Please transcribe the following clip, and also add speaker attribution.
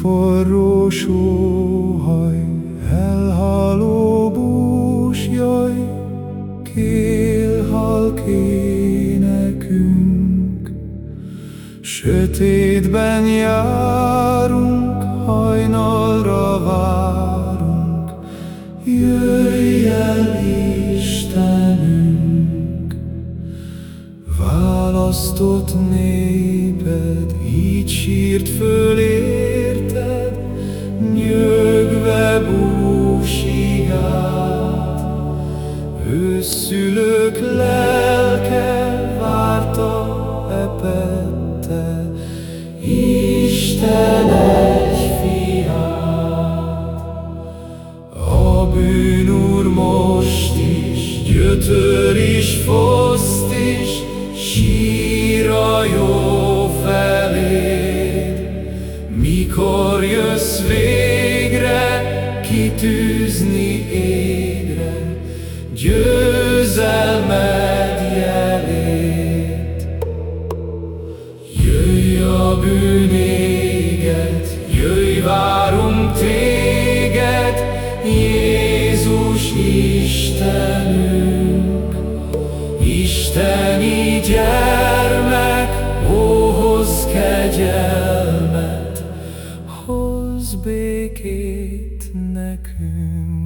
Speaker 1: Forró sóhaj, elhaló bús, jaj, Kélhalk énekünk. Sötétben járunk, hajnalra várunk, Jöjj el, Istenünk! Választott néped így sírt föl búsigát. Őszülők lelke várta epette, Isten egy fiát. A bűnúr most is, gyötör is, foszt is, Sír a jó feléd. Mikor jössz végre, kitűzni égre, Győzelmed jelét. Jöjj a bűn éget, jöjj, várunk téged, Jézus Istenünk. Isteni gyermek, ó, hozz kegyelmet, hozz békét nekünk.